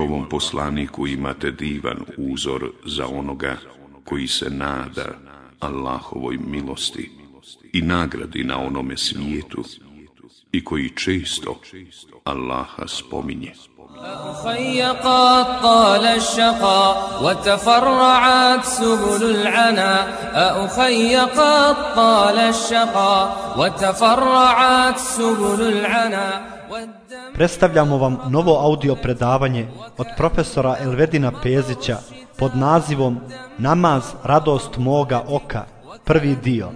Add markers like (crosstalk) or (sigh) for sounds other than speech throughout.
Allahovom poslaniku imate divan uzor za onoga koji se nada Allahovoj milosti i nagradi na onome svijetu i koji često Allaha spominje. أخي قد طال الشقا وتفرعت سبل العنا أخي قد طال الشقا وتفرعت سبل العنا Predstavljamo vam novo audio predavanje od profesora Elvedina Pezića pod nazivom Namaz, radost moga oka, prvi dio.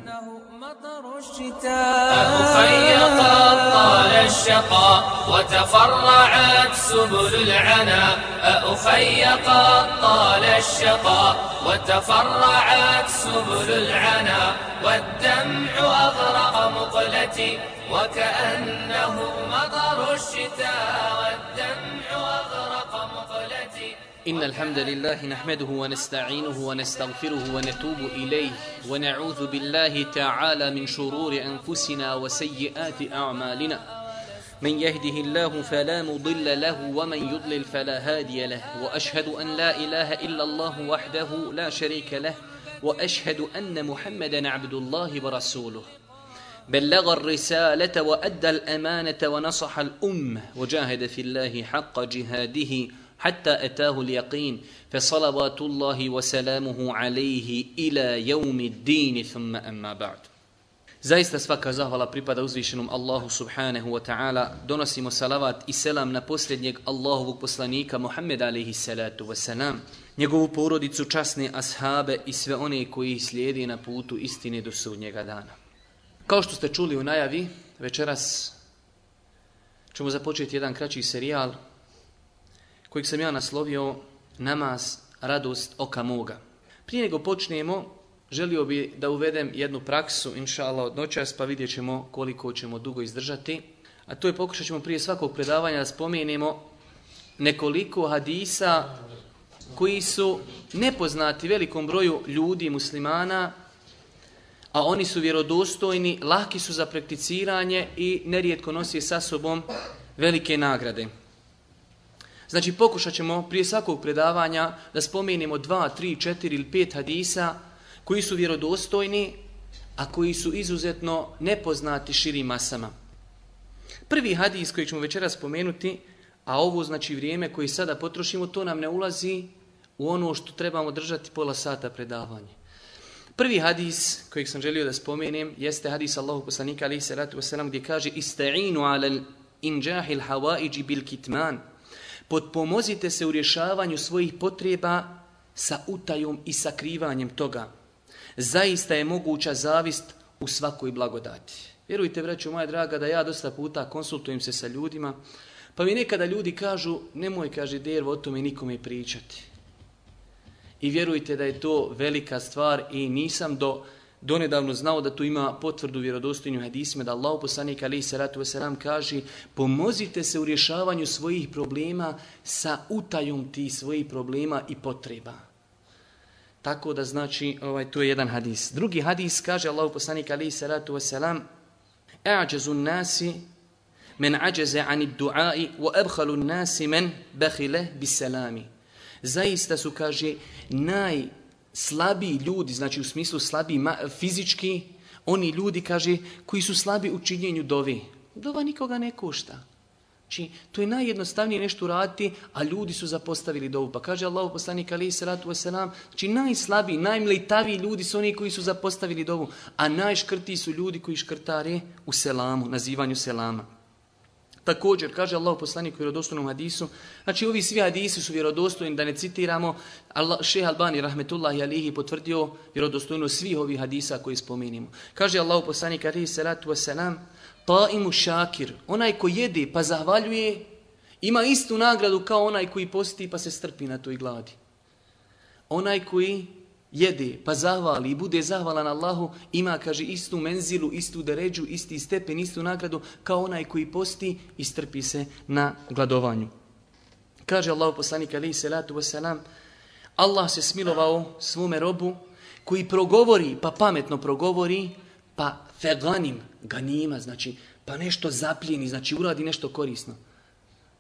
الشقا وتفرعت سبل العنا أخي قد طال الشقا وتفرعت سبل العنا والدمع أغرق مقلتي وكأنه مطر الشتاء والدمع إن الحمد لله نحمده ونستعينه ونستغفره ونتوب إليه ونعوذ بالله تعالى من شرور أنفسنا وسيئات أعمالنا. من يهده الله فلا مضل له ومن يضلل فلا هادي له. وأشهد أن لا إله إلا الله وحده لا شريك له. وأشهد أن محمدا عبد الله ورسوله. بلغ الرسالة وأدى الأمانة ونصح الأمة. وجاهد في الله حق جهاده حتى أتاه اليقين فصلوات الله وسلامه عليه إلى يوم الدين ثم أما بعد Zaista svaka zahvala pripada uzvišenom Allahu subhanahu wa ta'ala. Donosimo salavat i selam na posljednjeg Allahovog poslanika Muhammeda alaihi salatu wa salam. Njegovu porodicu, časne ashabe i sve one koji slijedi na putu istine do sudnjega dana. Kao što ste čuli u najavi, večeras ćemo započeti jedan kraći serijal kojeg sam ja naslovio Namaz, radost oka moga. Prije nego počnemo, želio bi da uvedem jednu praksu, inša Allah, od noćas, pa vidjet ćemo koliko ćemo dugo izdržati. A to je pokušat ćemo prije svakog predavanja da spomenemo nekoliko hadisa koji su nepoznati velikom broju ljudi muslimana, a oni su vjerodostojni, laki su za prakticiranje i nerijetko nosi sa sobom velike nagrade. Znači pokušat ćemo prije svakog predavanja da spomenemo dva, tri, četiri ili pet hadisa koji su vjerodostojni, a koji su izuzetno nepoznati širim masama. Prvi hadis koji ćemo večera spomenuti, a ovo znači vrijeme koji sada potrošimo, to nam ne ulazi u ono što trebamo držati pola sata predavanja. Prvi hadis kojeg sam želio da spomenem jeste hadis Allahu poslanika alaihi salatu wasalam gdje kaže Ista'inu ala inđahil hawaiđi bil kitman. Potpomozite se u rješavanju svojih potreba sa utajom i sakrivanjem toga. Zaista je moguća zavist u svakoj blagodati. Vjerujte, vraću moja draga, da ja dosta puta konsultujem se sa ljudima, pa mi nekada ljudi kažu, nemoj, kaže, dervo, o tome nikome pričati. I vjerujte da je to velika stvar i nisam do donedavno znao da tu ima potvrdu vjerodostojnju hadisima da Allah poslanik ali se ratu wasalam kaže pomozite se u rješavanju svojih problema sa utajom ti svojih problema i potreba. Tako da znači, ovaj, to je jedan hadis. Drugi hadis kaže Allah poslanik ali se ratu wasalam A'đazu nasi men ađaze ani du'ai wa abhalu nasi men bahile bisalami zaista su, kaže, naj slabi ljudi, znači u smislu slabiji fizički, oni ljudi, kaže, koji su slabi u činjenju dovi. Dova nikoga ne košta. Znači, to je najjednostavnije nešto uraditi, a ljudi su zapostavili dovu. Pa kaže Allah poslanik ali salatu wasalam, znači najslabiji, najmlitaviji ljudi su oni koji su zapostavili dovu, a najškrtiji su ljudi koji škrtare u selamu, nazivanju selama. Također, kaže Allah poslanik u vjerodostojnom hadisu, znači ovi svi hadisi su vjerodostojni, da ne citiramo, Allah, šeha Albani rahmetullahi alihi potvrdio vjerodostojno svih ovih hadisa koji spomenimo. Kaže Allah poslanik alihi salatu wasalam, ta imu šakir, onaj ko jede pa zahvaljuje, ima istu nagradu kao onaj koji posti pa se strpi na toj gladi. Onaj koji jede, pa zahvali i bude zahvalan Allahu, ima, kaže, istu menzilu, istu deređu, isti stepen, istu nagradu, kao onaj koji posti i strpi se na gladovanju. Kaže Allah poslanik alaihi salatu wasalam, Allah se smilovao svome robu koji progovori, pa pametno progovori, pa feganim, ganima, znači, pa nešto zapljeni, znači uradi nešto korisno.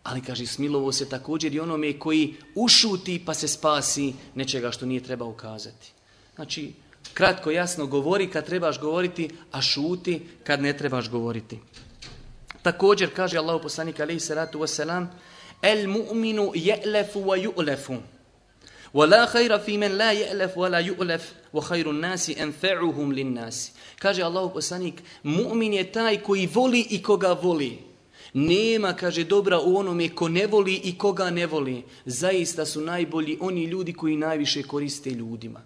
Ali, kaže, smilovo se također i onome koji ušuti pa se spasi nečega što nije treba ukazati. Znači, kratko, jasno govori kad trebaš govoriti, a šuti kad ne trebaš govoriti. Također, kaže Allah poslanik alaihi salatu wasalam, El mu'minu je'lefu wa ju'lefu. Wala khaira fi men la je'lef wala ju'lef wa khayru nasi enfe'uhum lin nasi. Kaže Allah poslanik, mu'min je taj koji voli i koga voli. Nema, kaže, dobra u onome ko ne voli i koga ne voli. Zaista su najbolji oni ljudi koji najviše koriste ljudima.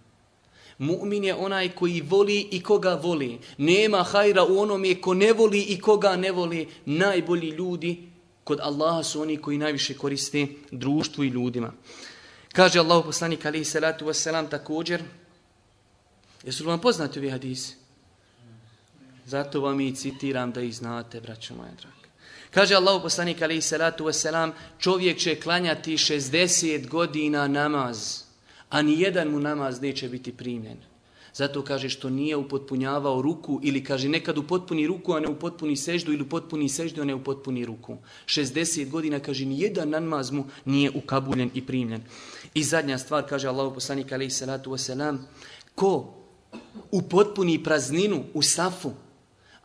Mu'min je onaj koji voli i koga voli. Nema hajra u onome ko ne voli i koga ne voli. Najbolji ljudi kod Allaha su oni koji najviše koriste društvu i ljudima. Kaže Allah poslanik alaihi salatu wasalam također. Jesu li vam poznati ovi hadisi? Zato vam i citiram da ih znate, braćo moja draga. Kaže Allah poslanik alaihi salatu wasalam, čovjek će klanjati 60 godina namaz, a ni jedan mu namaz neće biti primljen. Zato kaže što nije upotpunjavao ruku ili kaže nekad upotpuni ruku, a ne upotpuni seždu ili upotpuni potpuni seždu, a ne upotpuni ruku. 60 godina kaže ni jedan namaz mu nije ukabuljen i primljen. I zadnja stvar kaže Allah poslanik alaihi salatu wasalam, ko upotpuni prazninu u safu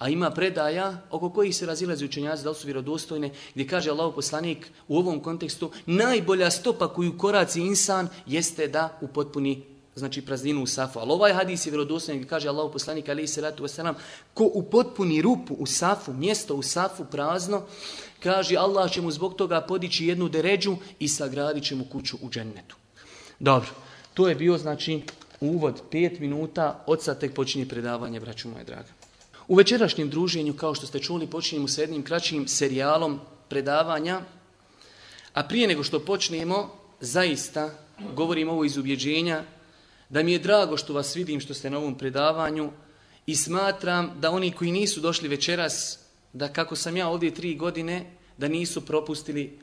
A ima predaja oko kojih se razilazi učenjaci da li su vjerodostojne, gdje kaže Allah poslanik u ovom kontekstu najbolja stopa koju koraci insan jeste da upotpuni znači prazninu u safu. Ali ovaj hadis je vjerodostojen gdje kaže Allah poslanik alaihi salatu wasalam ko upotpuni rupu u safu, mjesto u safu prazno, kaže Allah će mu zbog toga podići jednu deređu i sagradit će mu kuću u džennetu. Dobro, to je bio znači uvod pet minuta, od sad tek počinje predavanje, braću moje draga. U večerašnjem druženju, kao što ste čuli, počinjemo sa jednim kraćim serijalom predavanja. A prije nego što počnemo, zaista govorim ovo iz ubjeđenja, da mi je drago što vas vidim što ste na ovom predavanju i smatram da oni koji nisu došli večeras, da kako sam ja ovdje tri godine, da nisu propustili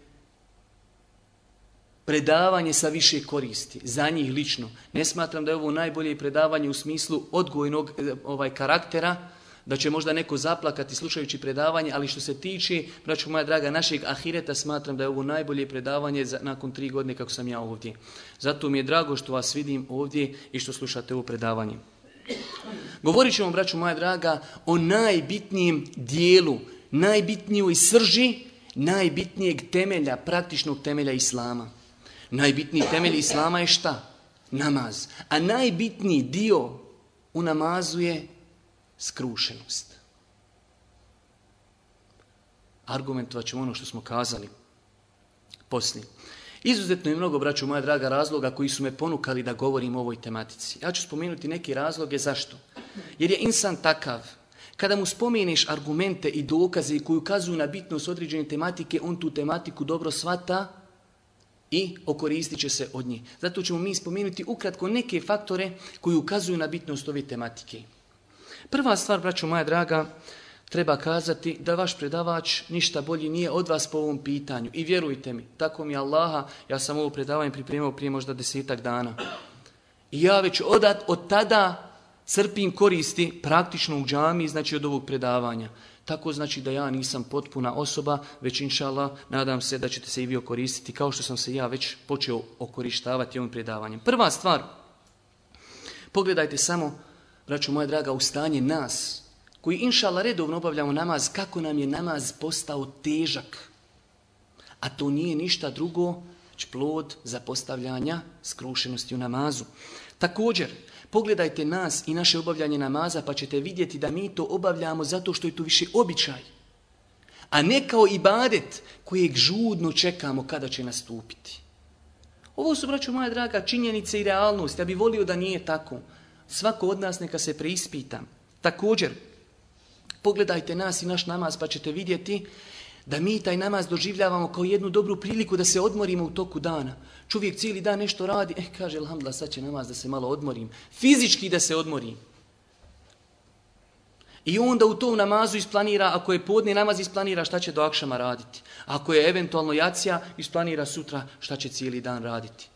predavanje sa više koristi, za njih lično. Ne smatram da je ovo najbolje predavanje u smislu odgojnog eh, ovaj karaktera, da će možda neko zaplakati slušajući predavanje, ali što se tiče, braću moja draga, našeg ahireta, smatram da je ovo najbolje predavanje za, nakon tri godine kako sam ja ovdje. Zato mi je drago što vas vidim ovdje i što slušate ovo predavanje. Govorit ćemo, braću moja draga, o najbitnijem dijelu, najbitnijoj srži, najbitnijeg temelja, praktičnog temelja Islama. Najbitniji temelj Islama je šta? Namaz. A najbitniji dio u namazu je skrušenost. Argumentovat ćemo ono što smo kazali poslije. Izuzetno je mnogo, braću moja draga, razloga koji su me ponukali da govorim o ovoj tematici. Ja ću spomenuti neke razloge zašto. Jer je insan takav. Kada mu spomeniš argumente i dokaze koji ukazuju na bitnost određene tematike, on tu tematiku dobro svata i okoristit će se od nje. Zato ćemo mi spomenuti ukratko neke faktore koji ukazuju na bitnost ove tematike. Prva stvar, braćo moja draga, treba kazati da vaš predavač ništa bolji nije od vas po ovom pitanju. I vjerujte mi, tako mi Allaha, ja sam ovo predavanje pripremao prije možda desetak dana. I ja već od, od tada crpim koristi praktično u džami, znači od ovog predavanja. Tako znači da ja nisam potpuna osoba, već inšala nadam se da ćete se i vi okoristiti kao što sam se ja već počeo okorištavati ovim predavanjem. Prva stvar, pogledajte samo braću moja draga, u stanje nas, koji inšala redovno obavljamo namaz, kako nam je namaz postao težak. A to nije ništa drugo, već plod zapostavljanja skrušenosti u namazu. Također, pogledajte nas i naše obavljanje namaza, pa ćete vidjeti da mi to obavljamo zato što je to više običaj. A ne kao ibadet kojeg žudno čekamo kada će nastupiti. Ovo su, braću moja draga, činjenice i realnost. Ja bih volio da nije tako. Svako od nas neka se preispita. Također, pogledajte nas i naš namaz pa ćete vidjeti Da mi taj namaz doživljavamo kao jednu dobru priliku da se odmorimo u toku dana. Čovjek cijeli dan nešto radi, eh, kaže, alhamdulillah, sad će namaz da se malo odmorim. Fizički da se odmorim. I onda u tom namazu isplanira, ako je podne namaz, isplanira šta će do akšama raditi. Ako je eventualno jacija, isplanira sutra šta će cijeli dan raditi.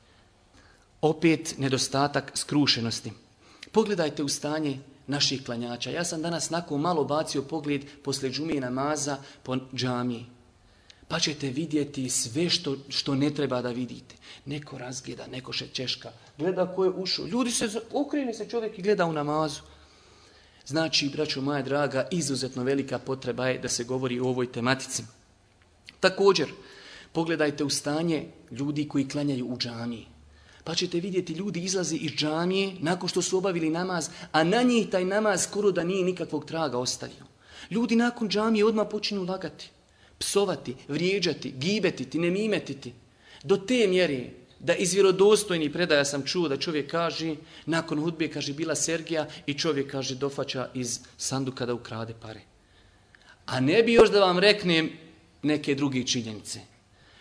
Opet nedostatak skrušenosti. Pogledajte u stanje naših klanjača. Ja sam danas nakon malo bacio pogled posle džumije namaza po džamiji. Pa ćete vidjeti sve što, što ne treba da vidite. Neko razgleda, neko še češka, gleda ko je ušao. Ljudi se, okreni se čovjek i gleda u namazu. Znači, braćo moja draga, izuzetno velika potreba je da se govori o ovoj tematici. Također, pogledajte u stanje ljudi koji klanjaju u džamiji. Pa ćete vidjeti ljudi izlaze iz džamije nakon što su obavili namaz, a na njih taj namaz skoro da nije nikakvog traga ostavio. Ljudi nakon džamije odmah počinu lagati, psovati, vrijeđati, gibetiti, nemimetiti. Do te mjere da iz vjerodostojnih predaja sam čuo da čovjek kaže, nakon hudbe kaže bila Sergija i čovjek kaže dofaća iz sanduka da ukrade pare. A ne bi još da vam reknem neke druge činjenice.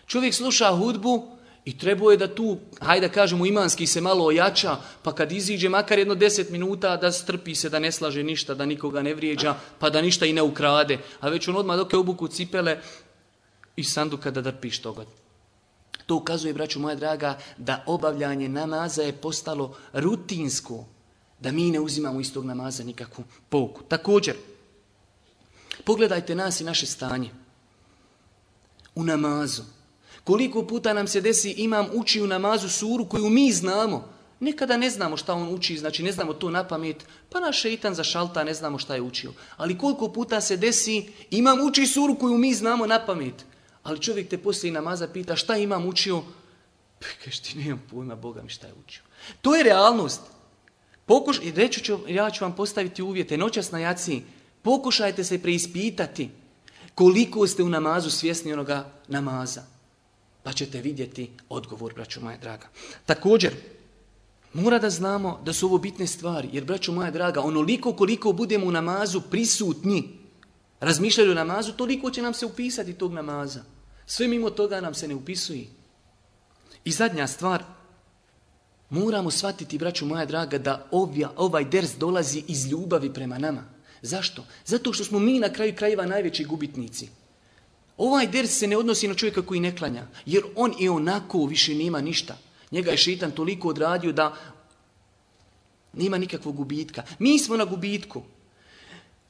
Čovjek sluša hudbu i trebao je da tu, hajde da kažemo, imanski se malo ojača, pa kad iziđe makar jedno deset minuta da strpi se, da ne slaže ništa, da nikoga ne vrijeđa, pa da ništa i ne ukrade. A već on odmah dok je obuku cipele i sanduka da drpiš toga. To ukazuje, braću moja draga, da obavljanje namaza je postalo rutinsko, da mi ne uzimamo iz tog namaza nikakvu pouku. Također, pogledajte nas i naše stanje. U namazu. Koliko puta nam se desi imam uči u namazu suru koju mi znamo. Nekada ne znamo šta on uči, znači ne znamo to na pamet, pa naš šeitan za šalta ne znamo šta je učio. Ali koliko puta se desi imam uči suru koju mi znamo na pamet. Ali čovjek te poslije namaza pita šta imam učio? Pa Kažeš ti nemam pojma Boga mi šta je učio. To je realnost. Pokuš, i reću ću, ja ću vam postaviti uvjete, noćas na jaci, pokušajte se preispitati koliko ste u namazu svjesni onoga namaza. Pa ćete vidjeti odgovor, braćo moja draga. Također, mora da znamo da su ovo bitne stvari, jer, braćo moja draga, onoliko koliko budemo u namazu prisutni, razmišljaju o namazu, toliko će nam se upisati tog namaza. Sve mimo toga nam se ne upisuje. I zadnja stvar, moramo shvatiti, braću moja draga, da ovja, ovaj ders dolazi iz ljubavi prema nama. Zašto? Zato što smo mi na kraju krajeva najveći gubitnici. Ovaj ders se ne odnosi na čovjeka koji ne klanja, jer on i onako više nema ništa. Njega je šeitan toliko odradio da nema nikakvog gubitka. Mi smo na gubitku.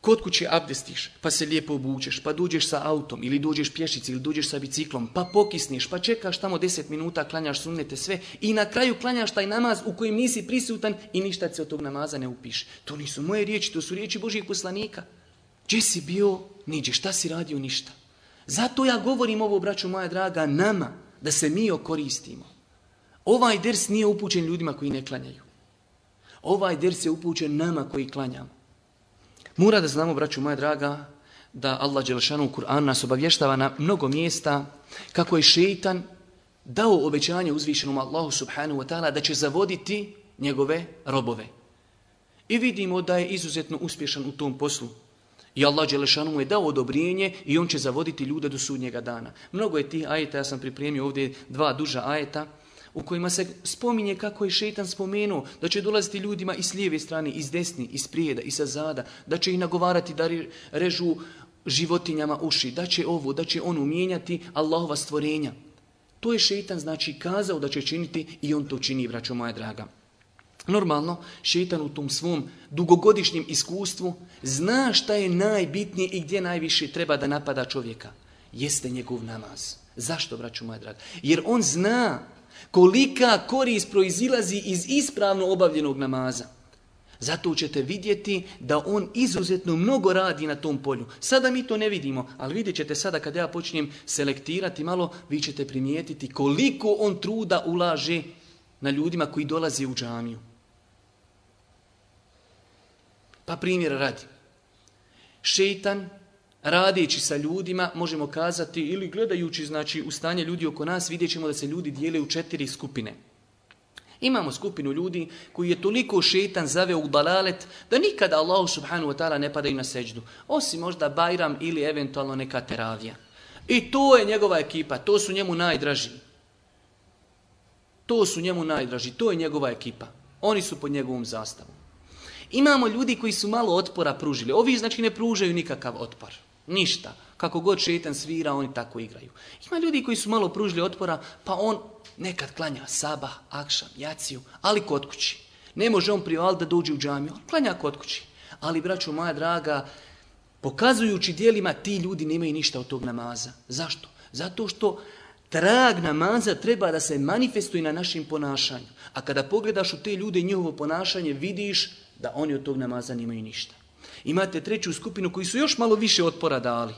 Kod kuće abdestiš, pa se lijepo obučeš, pa dođeš sa autom, ili dođeš pješici, ili dođeš sa biciklom, pa pokisniš, pa čekaš tamo 10 minuta, klanjaš sunnete sve i na kraju klanjaš taj namaz u kojem nisi prisutan i ništa se od tog namaza ne upiše. To nisu moje riječi, to su riječi Božijeg poslanika. Gdje si bio? Niđe. Šta si radio? Ništa. Zato ja govorim ovo, braću moja draga, nama, da se mi okoristimo. Ovaj ders nije upućen ljudima koji ne klanjaju. Ovaj ders je upućen nama koji klanjamo. Mora da znamo, braću moja draga, da Allah Đelšanu u Kur'an nas obavještava na mnogo mjesta kako je šeitan dao obećanje uzvišenom Allahu subhanahu wa ta'ala da će zavoditi njegove robove. I vidimo da je izuzetno uspješan u tom poslu. I Allah Đelešanu mu je dao odobrijenje i on će zavoditi ljude do sudnjega dana. Mnogo je tih ajeta, ja sam pripremio ovdje dva duža ajeta, u kojima se spominje kako je šetan spomenuo da će dolaziti ljudima i s lijeve strane, iz desni, iz prijeda, i sa zada, da će ih nagovarati da režu životinjama uši, da će ovo, da će on umijenjati Allahova stvorenja. To je šetan znači kazao da će činiti i on to čini, braćo moja draga. Normalno, šeitan u tom svom dugogodišnjem iskustvu zna šta je najbitnije i gdje najviše treba da napada čovjeka. Jeste njegov namaz. Zašto, braću moja draga? Jer on zna kolika korist proizilazi iz ispravno obavljenog namaza. Zato ćete vidjeti da on izuzetno mnogo radi na tom polju. Sada mi to ne vidimo, ali vidjet ćete sada kada ja počnem selektirati malo, vi ćete primijetiti koliko on truda ulaže na ljudima koji dolaze u džamiju. Pa primjer radi. Šeitan radeći sa ljudima, možemo kazati, ili gledajući znači, u stanje ljudi oko nas, vidjet ćemo da se ljudi dijele u četiri skupine. Imamo skupinu ljudi koji je toliko šetan zaveo u dalalet da nikada Allah subhanahu wa ta'ala ne padaju na seđdu. Osim možda Bajram ili eventualno neka teravija. I to je njegova ekipa, to su njemu najdraži. To su njemu najdraži, to je njegova ekipa. Oni su pod njegovom zastavom. Imamo ljudi koji su malo otpora pružili. Ovi znači ne pružaju nikakav otpor. Ništa. Kako god šetan svira, oni tako igraju. Ima ljudi koji su malo pružili otpora, pa on nekad klanja saba, akšam, jaciju, ali kod kući. Ne može on prival da dođe u džamiju, klanja kod kući. Ali, braću moja draga, pokazujući dijelima, ti ljudi nemaju ništa od tog namaza. Zašto? Zato što trag namaza treba da se manifestuje na našim ponašanju. A kada pogledaš u te ljude i njihovo ponašanje, vidiš da oni od tog namaza nemaju ništa. Imate treću skupinu koji su još malo više otpora dali.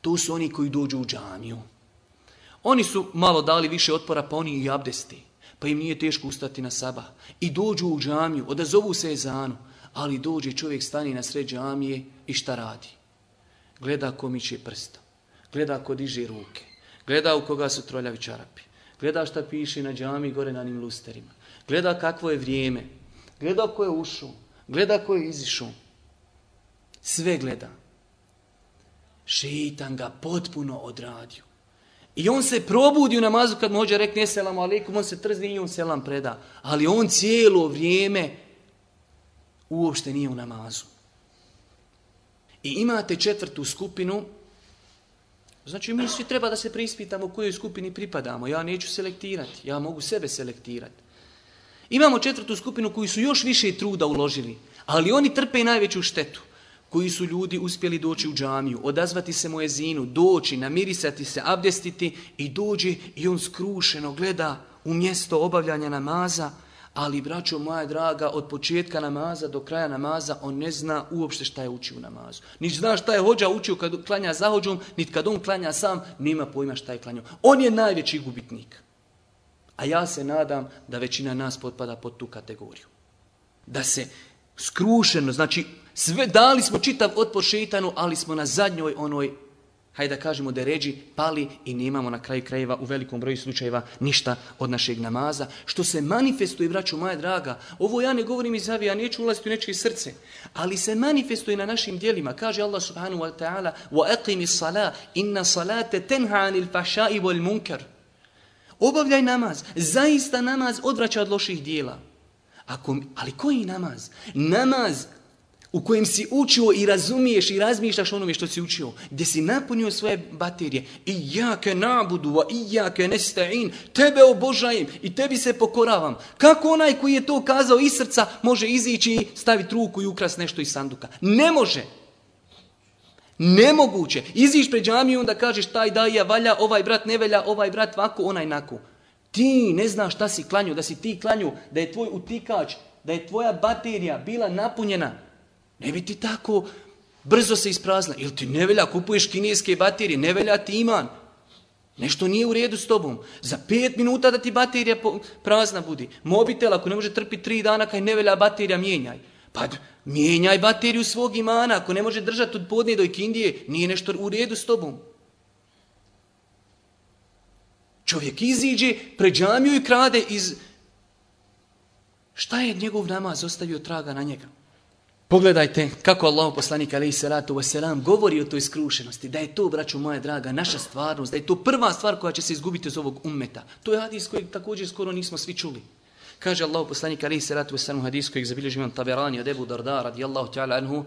To su oni koji dođu u džamiju. Oni su malo dali više otpora, pa oni i abdesti. Pa im nije teško ustati na saba. I dođu u džamiju, odazovu se ezanu. Ali dođe čovjek stani na sred džamije i šta radi? Gleda ko miće prsta. Gleda ko diže ruke. Gleda u koga su troljavi čarapi. Gleda šta piše na džami gore na njim lusterima. Gleda kakvo je vrijeme. Gleda ko je ušao. Gleda ko je izišao. Sve gleda. Šeitan ga potpuno odradio. I on se probudi u namazu kad mođe rekne selam alaikum, on se trzni i on selam preda. Ali on cijelo vrijeme uopšte nije u namazu. I imate četvrtu skupinu, znači mi svi treba da se prispitamo u kojoj skupini pripadamo. Ja neću selektirati, ja mogu sebe selektirati. Imamo četvrtu skupinu koji su još više truda uložili, ali oni trpe i najveću štetu koji su ljudi uspjeli doći u džamiju, odazvati se mojezinu, doći, namirisati se, abdestiti i dođe i on skrušeno gleda u mjesto obavljanja namaza, ali, braćo moja draga, od početka namaza do kraja namaza, on ne zna uopšte šta je učio u namazu. Nič zna šta je hođa učio kad klanja zahođom, niti kad on klanja sam, nima pojma šta je klanjao. On je najveći gubitnik. A ja se nadam da većina nas potpada pod tu kategoriju. Da se skrušeno, znači sve dali smo čitav otpor šeitanu, ali smo na zadnjoj onoj, hajde da kažemo da ređi, pali i nemamo na kraju krajeva u velikom broju slučajeva ništa od našeg namaza. Što se manifestuje, braću moja draga, ovo ja ne govorim iz ja neću ulaziti u nečije srce, ali se manifestuje na našim dijelima. Kaže Allah subhanahu wa ta'ala, وَأَقِمِ الصَّلَاةِ إِنَّ صَلَاةَ تَنْهَا عَنِ الْفَحْشَاءِ وَالْمُنْكَرِ Obavljaj namaz. Zaista namaz odvraća od loših dijela. Ako, ali koji namaz? Namaz u kojem si učio i razumiješ i razmišljaš onome što si učio, gdje si napunio svoje baterije i jake nabudu, a i jake nesta'in, tebe obožajem i tebi se pokoravam. Kako onaj koji je to kazao iz srca može izići i staviti ruku i ukras nešto iz sanduka? Ne može. Nemoguće. Iziš pred džamiju onda kažeš taj daja valja, ovaj brat ne velja, ovaj brat vako, onaj nako. Ti ne znaš šta si klanju, da si ti klanju, da je tvoj utikač, da je tvoja baterija bila napunjena. Ne bi ti tako brzo se isprazna. Ili ti ne velja, kupuješ kineske baterije, ne velja ti iman. Nešto nije u redu s tobom. Za pet minuta da ti baterija prazna budi. Mobitel, ako ne može trpiti tri dana, kaj ne velja baterija, mijenjaj. Pa mijenjaj bateriju svog imana. Ako ne može držati od podne do ikindije, nije nešto u redu s tobom. Čovjek iziđe, džamiju i krade iz... Šta je njegov namaz ostavio traga na njega? Pogledajte kako Allah poslanik alaih salatu wasalam govori o toj skrušenosti, da je to, braću moja draga, naša stvarnost, da je to prva stvar koja će se izgubiti iz ovog ummeta. To je hadis koji također skoro nismo svi čuli. Kaže Allah poslanik alaih salatu wasalam hadis kojeg zabilježi imam taberani od Ebu Darda radijallahu ta'ala anhu,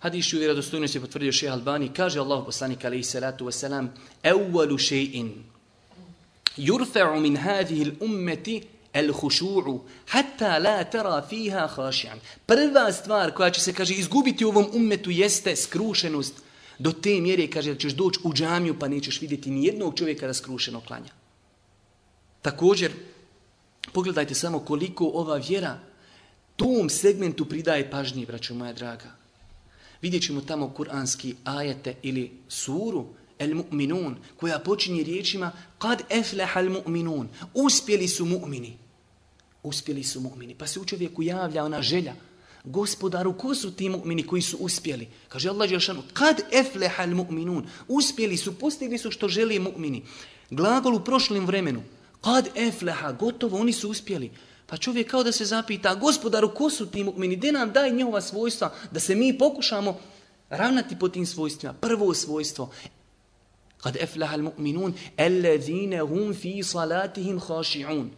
Hadis u vjerodostojnosti potvrdio šeha Albani, kaže Allah poslanik alaih salatu wasalam, Ewalu še'in, yurfa'u min hadihi al-ummati el hušu'u, hatta la tara fiha haši'an. Prva stvar koja će se, kaže, izgubiti u ovom ummetu jeste skrušenost. Do te mjere, kaže, da ćeš doći u džamiju pa nećeš vidjeti ni jednog čovjeka da skrušeno klanja. Također, pogledajte samo koliko ova vjera tom segmentu pridaje pažnje, braćo moja draga. Vidjet ćemo tamo kuranski ajete ili suru, el mu'minun, koja počinje riječima kad efleha el mu'minun, uspjeli su mu'mini. Uspjeli su mu'mini. Pa se u čovjeku javlja ona želja. Gospodaru, ko su ti mu'mini koji su uspjeli? Kaže Allah Đelšanu, kad efleha el mu'minun, uspjeli su, postigli su što želi mu'mini. Glagol u prošlim vremenu, kad efleha, gotovo, oni su uspjeli. Pa čovjek kao da se zapita, gospodaru, ko su ti mukmini? Gdje nam daj njihova svojstva, da se mi pokušamo ravnati po tim svojstvima. Prvo svojstvo, Kad efleha al-mu'minun, ellezine hum fi salatihim khashi'un.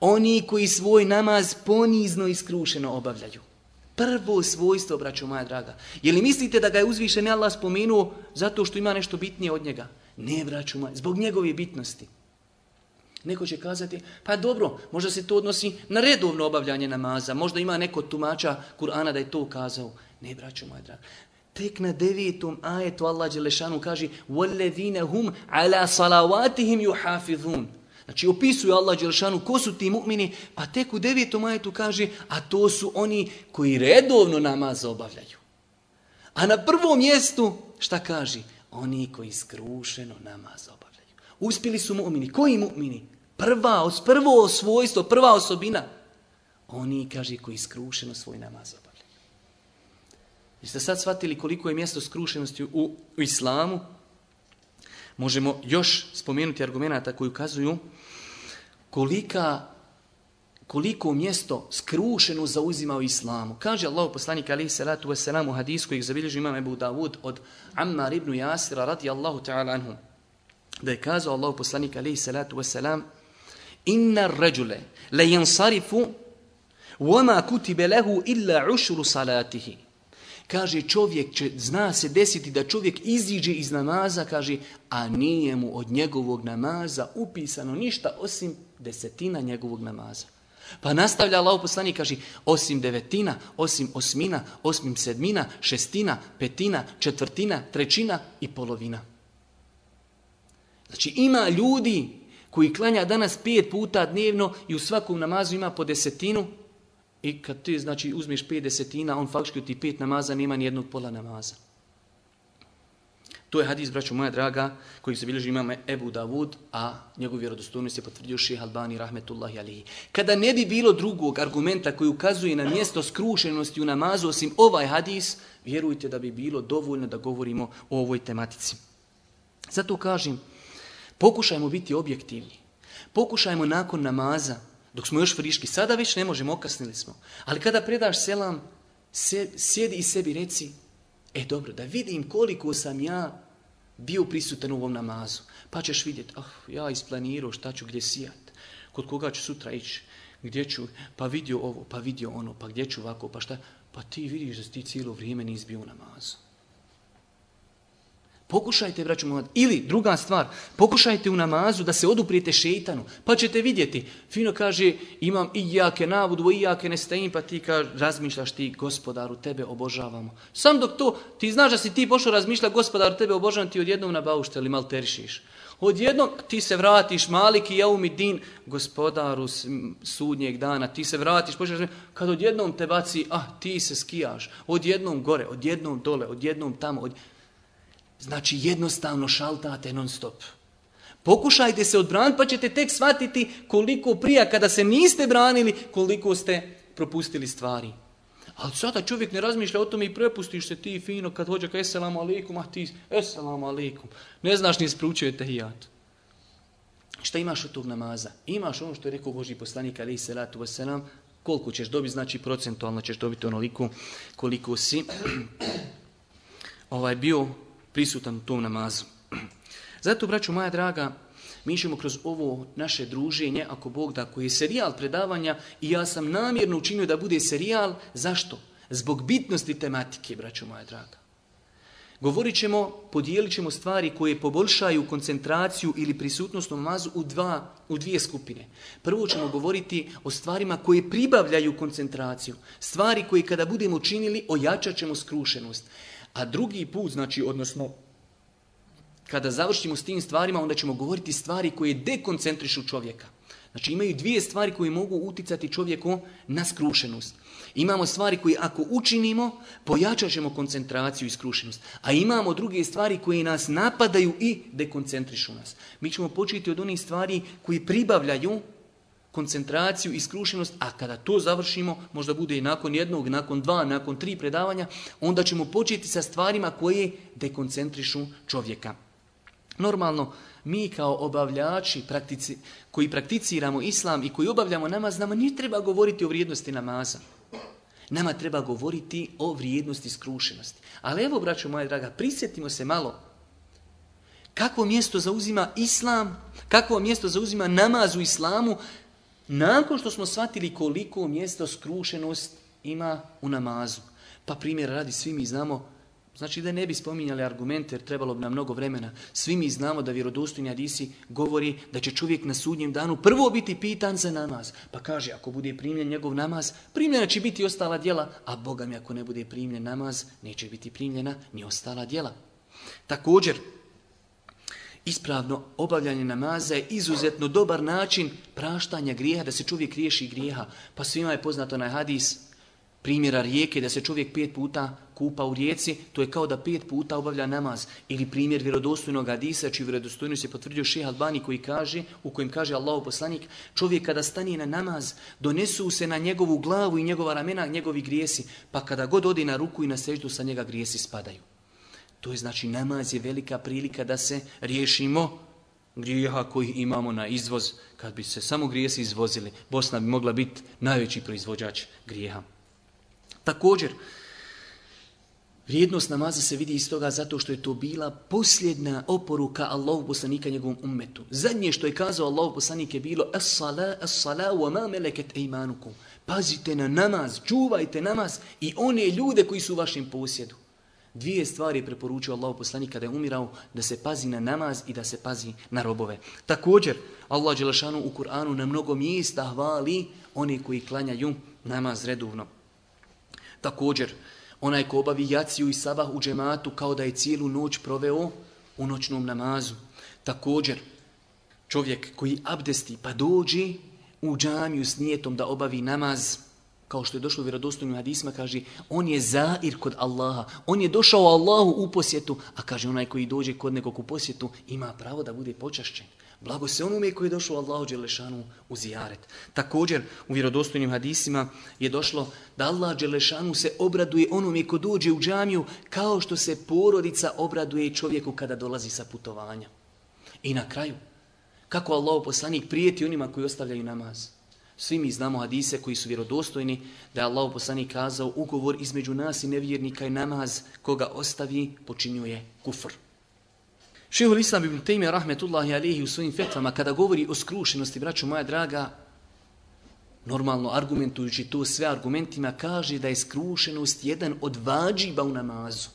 Oni koji svoj namaz ponizno i skrušeno obavljaju. Prvo svojstvo, braćo moja draga. Je li mislite da ga je uzvišen Allah spomenuo zato što ima nešto bitnije od njega? Ne, braćo moja, zbog njegove bitnosti. Neko će kazati, pa dobro, možda se to odnosi na redovno obavljanje namaza, možda ima neko tumača Kur'ana da je to ukazao. Ne, braćo moja draga. Tek na devijetom ajetu Allah Đelešanu kaže وَالَّذِينَ هُمْ عَلَى صَلَوَاتِهِمْ يُحَافِذُونَ Znači opisuje Allah Đelešanu ko su ti mu'mini, pa tek u devijetom ajetu kaže a to su oni koji redovno namaz obavljaju. A na prvom mjestu šta kaže? Oni koji skrušeno namaz obavljaju. Uspjeli su mu'mini. Koji mu'mini? Prva, prvo svojstvo, prva osobina. Oni, kaže, koji skrušeno svoj namaz obavljaju. Jeste sad shvatili koliko je mjesto skrušenosti u, u islamu? Možemo još spomenuti argumenta koji ukazuju kolika, koliko mjesto skrušeno zauzima u islamu. Kaže Allah poslanik alaihi salatu wasalam u hadisku kojeg zabilježi imam Ebu Davud od Ammar ibn Jasira radijallahu ta'ala anhum. Da je kazao Allah poslanik alaihi salatu wasalam Inna ređule le jansarifu wama kutiba lahu illa ušuru salatihi. Kaže čovjek, će, zna se desiti da čovjek iziđe iz namaza, kaže, a nije mu od njegovog namaza upisano ništa osim desetina njegovog namaza. Pa nastavlja Allah poslanik, kaže, osim devetina, osim osmina, osim sedmina, šestina, petina, četvrtina, trećina i polovina. Znači ima ljudi koji klanja danas pet puta dnevno i u svakom namazu ima po desetinu, I kad ti znači uzmeš pet desetina, on faktički ti pet namaza nema ni jednog pola namaza. To je hadis, braćo moja draga, koji se bilježi imame Ebu Davud, a njegov vjerodostojnost je potvrdio šeha Albani, rahmetullahi alihi. Kada ne bi bilo drugog argumenta koji ukazuje na mjesto skrušenosti u namazu, osim ovaj hadis, vjerujte da bi bilo dovoljno da govorimo o ovoj tematici. Zato kažem, pokušajmo biti objektivni. Pokušajmo nakon namaza Dok smo još friški, sada već ne možemo, okasnili smo. Ali kada predaš selam, sjedi i sebi reci, e dobro, da vidim koliko sam ja bio prisutan u ovom namazu. Pa ćeš vidjeti, ah, ja isplanirao šta ću gdje sijat, kod koga ću sutra ići, gdje ću, pa vidio ovo, pa vidio ono, pa gdje ću ovako, pa šta, pa ti vidiš da ti cijelo vrijeme nisi bio u namazu. Pokušajte, braću moja, ili druga stvar, pokušajte u namazu da se oduprijete šeitanu, pa ćete vidjeti. Fino kaže, imam i jake navudu, i jake nestajim, pa ti kaže, razmišljaš ti, gospodaru, tebe obožavamo. Sam dok to, ti znaš da si ti pošao razmišlja, gospodaru, tebe obožavam, ti odjednom na baušte ili. Odjednom ti se vratiš, maliki jaumi din, gospodaru sudnjeg dana, ti se vratiš, počeš, kad odjednom te baci, ah, ti se skijaš, odjednom gore, odjednom dole, odjednom tamo, odjednom, Znači jednostavno šaltate non stop. Pokušajte se odbraniti pa ćete tek shvatiti koliko prija kada se niste branili, koliko ste propustili stvari. Ali sada čovjek ne razmišlja o tome i prepustiš se ti fino kad hođe ka eselamu alaikum, a ti eselamu alaikum. Ne znaš ni spručuje tehijat. Šta imaš od tog namaza? Imaš ono što je rekao Boži poslanik alaih salatu wasalam, koliko ćeš dobiti, znači procentualno ćeš dobiti onoliko koliko si (clears throat) ovaj bio prisutan u tom namazu. (clears throat) Zato, braću moja draga, mi ćemo kroz ovo naše druženje, ako Bog da, koji je serijal predavanja, i ja sam namjerno učinio da bude serijal, zašto? Zbog bitnosti tematike, braću moja draga. Govorit ćemo, podijelit ćemo stvari koje poboljšaju koncentraciju ili prisutnost namazu u, dva, u dvije skupine. Prvo ćemo govoriti o stvarima koje pribavljaju koncentraciju. Stvari koje kada budemo činili, ojačat ćemo skrušenost. A drugi put, znači, odnosno, kada završimo s tim stvarima, onda ćemo govoriti stvari koje dekoncentrišu čovjeka. Znači, imaju dvije stvari koje mogu uticati čovjeku na skrušenost. Imamo stvari koje ako učinimo, pojačat ćemo koncentraciju i skrušenost. A imamo druge stvari koje nas napadaju i dekoncentrišu nas. Mi ćemo početi od onih stvari koji pribavljaju koncentraciju i skrušenost, a kada to završimo, možda bude i nakon jednog, nakon dva, nakon tri predavanja, onda ćemo početi sa stvarima koje dekoncentrišu čovjeka. Normalno, mi kao obavljači praktici, koji prakticiramo islam i koji obavljamo namaz, nama nije treba govoriti o vrijednosti namaza. Nama treba govoriti o vrijednosti skrušenosti. Ali evo, braćo moja draga, prisjetimo se malo Kakvo mjesto zauzima islam, kakvo mjesto zauzima namaz u islamu, nakon što smo shvatili koliko mjesto skrušenost ima u namazu. Pa primjer radi, svi mi znamo Znači da ne bi spominjali argumente jer trebalo bi nam mnogo vremena. Svi mi znamo da vjerodostojni hadisi govori da će čovjek na sudnjem danu prvo biti pitan za namaz. Pa kaže ako bude primljen njegov namaz, primljena će biti ostala djela, a Boga mi ako ne bude primljen namaz, neće biti primljena ni ostala djela. Također, ispravno obavljanje namaza je izuzetno dobar način praštanja grijeha, da se čovjek riješi grijeha. Pa svima je poznato na hadis primjera rijeke, da se čovjek pet puta kupa u rijeci, to je kao da pet puta obavlja namaz. Ili primjer vjerodostojnog hadisa, čiji vjerodostojnost je potvrdio šeha Albani koji kaže, u kojem kaže Allahu poslanik, čovjek kada stane na namaz, donesu se na njegovu glavu i njegova ramena njegovi grijesi, pa kada god odi na ruku i na seždu sa njega grijesi spadaju. To je znači namaz je velika prilika da se riješimo grijeha koji imamo na izvoz. Kad bi se samo grijesi izvozili, Bosna bi mogla biti najveći proizvođač grijeha. Također, vrijednost namaza se vidi iz toga zato što je to bila posljedna oporuka Allahu poslanika njegovom ummetu. Zadnje što je kazao Allahu poslanik je bilo As-sala, as-sala, wa ma meleket eimanukum. Pazite na namaz, čuvajte namaz i one ljude koji su u vašem posjedu. Dvije stvari preporučio Allahu poslanik kada je umirao da se pazi na namaz i da se pazi na robove. Također, Allah Đelešanu u Kur'anu na mnogo mjesta hvali one koji klanjaju namaz redovno. Također, onaj ko obavi jaciju i sabah u džematu kao da je cijelu noć proveo u noćnom namazu. Također, čovjek koji abdesti pa dođi u džamiju s nijetom da obavi namaz, kao što je došlo u vjerodostojnim hadisma, kaže, on je zair kod Allaha, on je došao Allahu u posjetu, a kaže, onaj koji dođe kod nekog u posjetu, ima pravo da bude počašćen. Blago se onome koji je došao Allahu Đelešanu u zijaret. Također u vjerodostojnim hadisima je došlo da Allah Đelešanu se obraduje onome ko dođe u džamiju kao što se porodica obraduje čovjeku kada dolazi sa putovanja. I na kraju, kako Allah poslanik prijeti onima koji ostavljaju namaz. Svi mi znamo hadise koji su vjerodostojni da je Allah poslanik kazao ugovor između nas i nevjernika i namaz koga ostavi počinjuje kufr. Šehol Islam ibn Tejme rahmetullahi alihi u svojim fetvama kada govori o skrušenosti, braću moja draga, normalno argumentujući to sve argumentima, kaže da je skrušenost jedan od vađiba u namazu.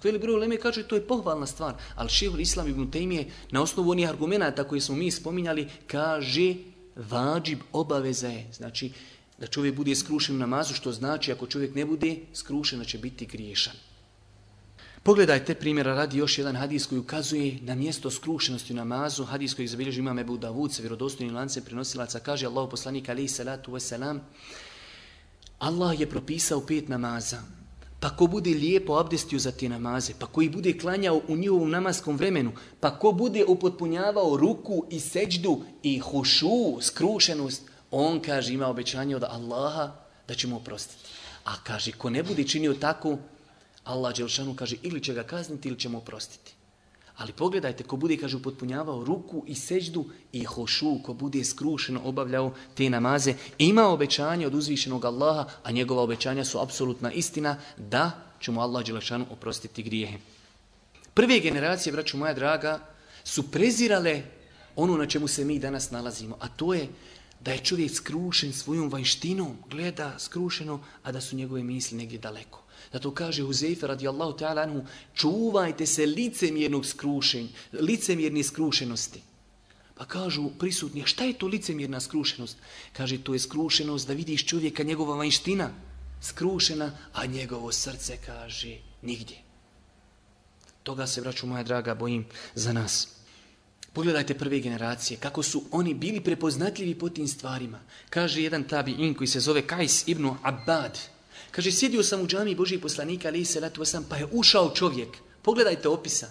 Kveli broj Leme kaže to je pohvalna stvar, ali šehol Islam ibn Tejme na osnovu onih argumenta koje smo mi spominjali, kaže vađib obaveza je. Znači da čovjek bude skrušen u namazu, što znači ako čovjek ne bude skrušen, da će biti griješan. Pogledajte primjera radi još jedan hadis koji ukazuje na mjesto skrušenosti u namazu. Hadis koji zabilježi imam Ebu Davud sa vjerodostojnim lancem prenosilaca. Kaže Allah poslanik alaih salatu wasalam Allah je propisao pet namaza. Pa ko bude lijepo abdestio za te namaze, pa koji bude klanjao u njihovom namaskom vremenu, pa ko bude upotpunjavao ruku i seđdu i hušu, skrušenost, on kaže ima obećanje od Allaha da će mu oprostiti. A kaže ko ne bude činio tako, Allah Đelšanu kaže ili će ga kazniti ili će mu oprostiti. Ali pogledajte, ko bude, kaže, upotpunjavao ruku i seđdu i hošu, ko bude skrušeno obavljao te namaze, ima obećanje od uzvišenog Allaha, a njegova obećanja su apsolutna istina, da će mu Allah Đelešanu oprostiti grijehe. Prve generacije, braću moja draga, su prezirale ono na čemu se mi danas nalazimo, a to je da je čovjek skrušen svojom vanjštinom, gleda skrušeno, a da su njegove misli negdje daleko. Zato kaže Huzeyfe radijallahu ta'ala anhu, čuvajte se licemjernog skrušenja, licemjerni skrušenosti. Pa kažu prisutni, šta je to licemjerna skrušenost? Kaže, to je skrušenost da vidiš čovjeka, njegova vanština, skrušena, a njegovo srce kaže nigdje. Toga se, braću moja draga, bojim za nas. Pogledajte prve generacije, kako su oni bili prepoznatljivi po tim stvarima. Kaže jedan tabi in koji se zove Kajs ibn Abad, Kaže, sjedio sam u džami Božih poslanika, ali se ratu sam, pa je ušao čovjek. Pogledajte opisa.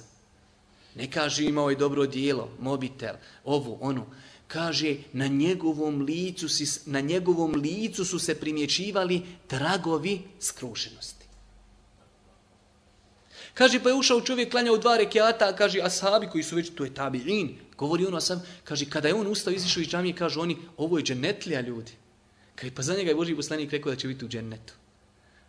Ne kaže, imao je dobro dijelo, mobitel, ovu, onu. Kaže, na njegovom licu, si, na njegovom licu su se primjećivali tragovi skrušenosti. Kaže, pa je ušao čovjek, klanjao dva rekiata, kaže, ashabi koji su već, to je tabi'in, govori ono sam, kaže, kada je on ustao, izišao iz džamije, kaže oni, ovo je dženetlija ljudi. Kaže, pa za njega je Boži poslanik rekao da će biti u džennetu.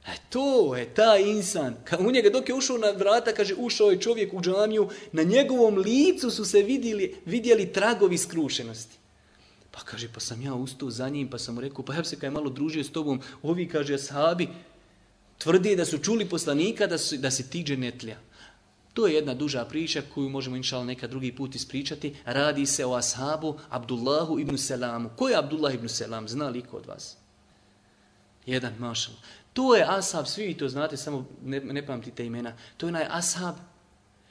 E to je taj insan. U njega dok je ušao na vrata, kaže, ušao je čovjek u džamiju, na njegovom licu su se vidjeli, vidjeli tragovi skrušenosti. Pa kaže, pa sam ja ustao za njim, pa sam mu rekao, pa ja se kaj malo družio s tobom, ovi, kaže, ashabi, tvrdi da su čuli poslanika da, su, da se ti dženetlja. To je jedna duža priča koju možemo inšal neka drugi put ispričati. Radi se o ashabu Abdullahu ibn Selamu. Ko je Abdullah ibn Selam? Zna li od vas? Jedan, mašal. To je ashab, svi to znate, samo ne, ne pamtite imena. To je onaj ashab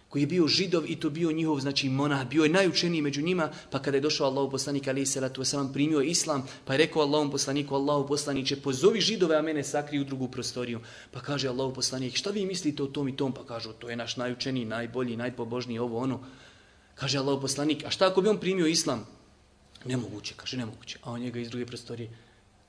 koji je bio židov i to bio njihov, znači monah, bio je najučeniji među njima, pa kada je došao Allahu poslanik ali salatu ratu primio islam, pa je rekao Allahom poslaniku, Allahu poslaniće, pozovi židove, a mene sakri u drugu prostoriju. Pa kaže Allahu poslanik, šta vi mislite o tom i tom? Pa kažu, to je naš najučeniji, najbolji, najpobožniji, ovo ono. Kaže Allahu poslanik, a šta ako bi on primio islam? Nemoguće, kaže, nemoguće. A on njega iz druge prostorije,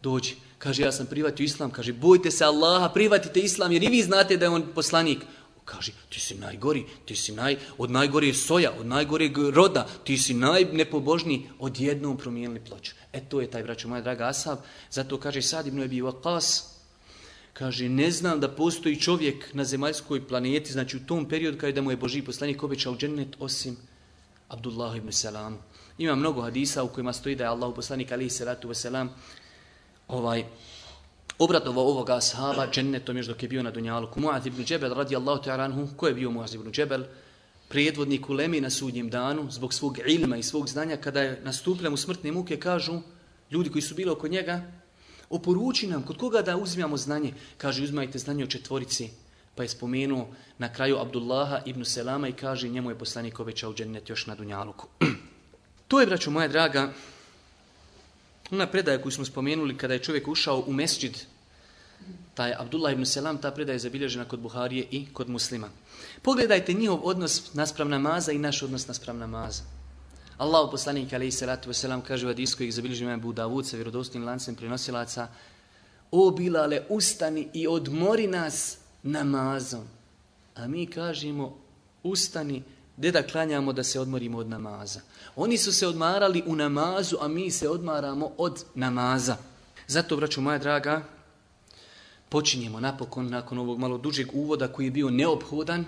dođi. Kaže, ja sam privatio islam. Kaže, bojte se Allaha, privatite islam, jer i vi znate da je on poslanik. Kaže, ti si najgori, ti si naj, od najgorije soja, od najgorije roda, ti si najnepobožniji, odjednom promijenili ploču. E to je taj, braćo moja draga Asab, zato kaže sad ibn je bio kas, kaže, ne znam da postoji čovjek na zemaljskoj planeti, znači u tom periodu kada mu je Boži poslanik obećao džennet, osim Abdullah ibn Salam. Ima mnogo hadisa u kojima stoji da je Allah poslanik alihi salatu wasalam ovaj, obradovao ovoga ashaba džennetom još dok je bio na Dunjaluku. Muaz ibn Džebel radijallahu ta'ala anhu, ko je bio Muaz ibn Džebel? Prijedvodnik u Lemi na sudnjem danu, zbog svog ilma i svog znanja, kada je nastupila mu smrtne muke, kažu ljudi koji su bili oko njega, oporuči nam, kod koga da uzimamo znanje? Kaže, uzmajte znanje o četvorici. Pa je spomenuo na kraju Abdullaha ibn Selama i kaže, njemu je poslanik obećao džennet još na Dunjaluku. (clears throat) to je, braćo moja draga, Ona predaja koju smo spomenuli kada je čovjek ušao u mesđid, taj Abdullah ibn Selam, ta predaja je zabilježena kod Buharije i kod muslima. Pogledajte njihov odnos naspram namaza i naš odnos naspram namaza. Allah poslanik alaihi salatu wasalam kaže u hadisku ih zabilježima je Budavud sa vjerodostim lancem prenosilaca O Bilale, ustani i odmori nas namazom. A mi kažemo, ustani gdje da klanjamo da se odmorimo od namaza. Oni su se odmarali u namazu, a mi se odmaramo od namaza. Zato, braću moja draga, počinjemo napokon, nakon ovog malo dužeg uvoda koji je bio neophodan,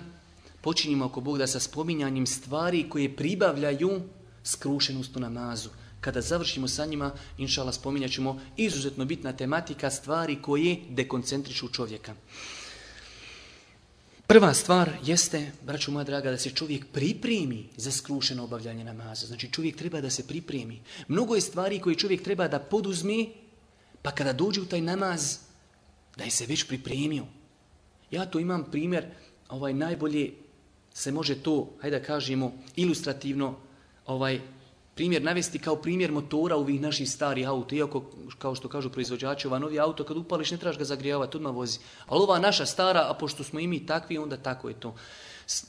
počinjemo ako Bog da sa spominjanjem stvari koje pribavljaju skrušenost u namazu. Kada završimo sa njima, inšala, spominjat ćemo izuzetno bitna tematika stvari koje dekoncentrišu čovjeka. Prva stvar jeste, braću moja draga, da se čovjek pripremi za skrušeno obavljanje namaza. Znači čovjek treba da se pripremi. Mnogo je stvari koje čovjek treba da poduzmi, pa kada dođe u taj namaz, da je se već pripremio. Ja to imam primjer, ovaj najbolje se može to, hajde da kažemo, ilustrativno ovaj primjer navesti kao primjer motora ovih naših starih auto. Iako, kao što kažu proizvođači, ova novi auto, kad upališ, ne trebaš ga zagrijavati, odmah vozi. Ali ova naša stara, a pošto smo i mi takvi, onda tako je to.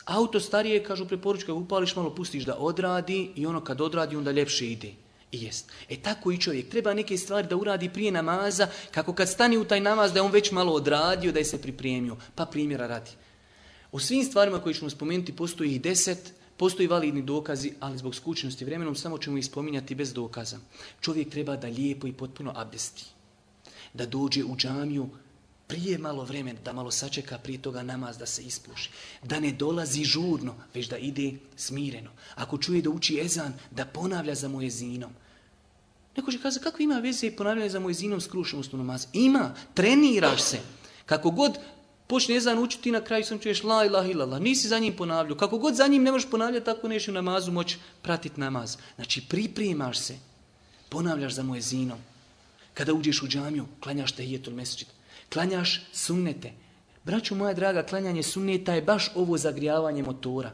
Auto starije, kažu preporučka, kad upališ, malo pustiš da odradi i ono kad odradi, onda ljepše ide. I jest. E tako i čovjek. Treba neke stvari da uradi prije namaza, kako kad stani u taj namaz, da je on već malo odradio, da je se pripremio. Pa primjera radi. U svim stvarima koje ćemo spomenuti, postoji i deset, Postoji validni dokazi, ali zbog skučnosti vremenom samo ćemo ih spominjati bez dokaza. Čovjek treba da lijepo i potpuno abdesti. Da dođe u džamiju prije malo vremena, da malo sačeka prije toga namaz da se ispuši. Da ne dolazi žurno, već da ide smireno. Ako čuje da uči ezan, da ponavlja za mojezinom. Neko će kazati, kako ima veze i ponavljanje za mojezinom skrušenost u namaz? Ima, treniraš se. Kako god počne ezan učiti na kraju sam čuješ la ilaha illallah. Nisi za njim ponavljao. Kako god za njim ne možeš ponavljati, tako neš u namazu moći pratiti namaz. Znači pripremaš se. Ponavljaš za muezinom. Kada uđeš u džamiju, klanjaš tehijetul mesečit. Klanjaš sunnete. Braću moja draga, klanjanje sunneta je baš ovo zagrijavanje motora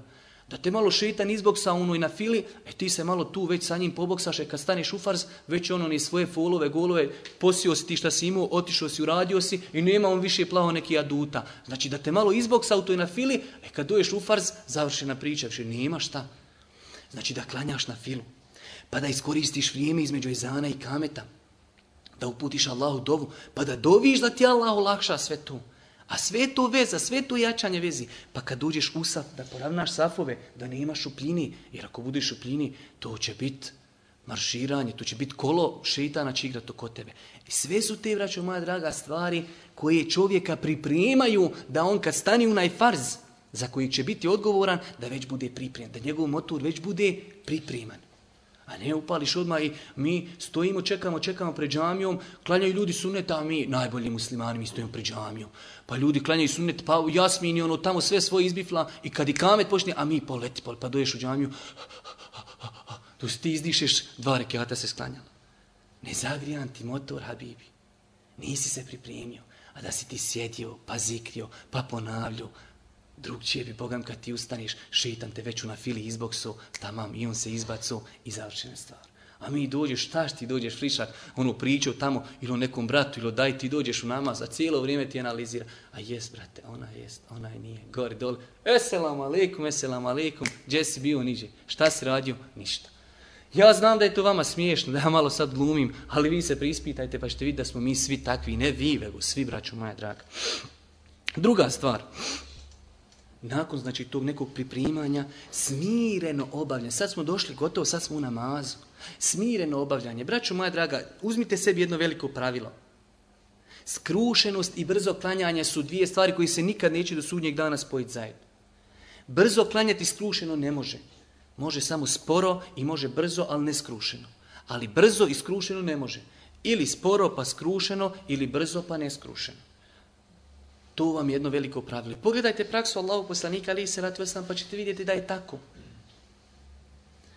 da te malo šeitan izboksa ono i na fili, e ti se malo tu već sa njim poboksaš, e kad staneš u farz, već ono ni svoje folove, golove, posio si ti šta si imao, otišao si, uradio si i nema on više plao neki aduta. Znači da te malo izboksa u toj na fili, e kad doješ u farz, završena priča, više nema šta. Znači da klanjaš na filu, pa da iskoristiš vrijeme između izana i kameta, da uputiš Allahu dovu, pa da doviš da ti Allah olakša sve to. A sve to veza, sve to jačanje vezi. Pa kad uđeš u saf, da poravnaš safove, da ne imaš šupljini, jer ako budeš šupljini, to će biti marširanje, to će biti kolo šeitana će igrati oko tebe. I sve su te, vraćo moja draga, stvari koje čovjeka pripremaju da on kad stani u najfarz za koji će biti odgovoran, da već bude pripreman, da njegov motor već bude pripreman. A ne upališ odmah i mi stojimo, čekamo, čekamo pred džamijom, klanjaju ljudi sunet, a mi najbolji muslimani, mi stojimo pred džamijom. Pa ljudi klanjaju sunet, pa jasmini, ono tamo sve svoje izbifla i kad i kamet počne, a mi poleti, pa doješ u džamiju, tu ti izdišeš, dva rekiata se sklanjalo. Ne zagrijan ti motor, Habibi. Nisi se pripremio, a da si ti sjedio, pa zikrio, pa ponavljio, drugčije bi, Bogam, kad ti ustaniš, šetan te već u na fili izboksu, tamam, i on se izbacu i završena stvar. A mi dođeš, šta ti dođeš frišak, ono pričao tamo, ili o nekom bratu, ili daj ti dođeš u namaz, a cijelo vrijeme ti analizira. A jes, brate, ona jest, ona je nije, gori, doli. Eselam alaikum, eselam alaikum, gdje si bio niđe? Šta si radio? Ništa. Ja znam da je to vama smiješno, da ja malo sad glumim, ali vi se prispitajte pa ćete vidjeti da smo mi svi takvi, ne vi, vego, svi braću moja draga. Druga stvar, nakon znači tog nekog priprimanja, smireno obavljanje. Sad smo došli gotovo, sad smo u namazu. Smireno obavljanje. Braćo moja draga, uzmite sebi jedno veliko pravilo. Skrušenost i brzo klanjanje su dvije stvari koji se nikad neće do sudnjeg dana spojiti zajedno. Brzo klanjati skrušeno ne može. Može samo sporo i može brzo, ali ne skrušeno. Ali brzo i skrušeno ne može. Ili sporo pa skrušeno, ili brzo pa neskrušeno. To vam je jedno veliko pravilo. Pogledajte praksu Allahu poslanika ali se ratu pa ćete vidjeti da je tako.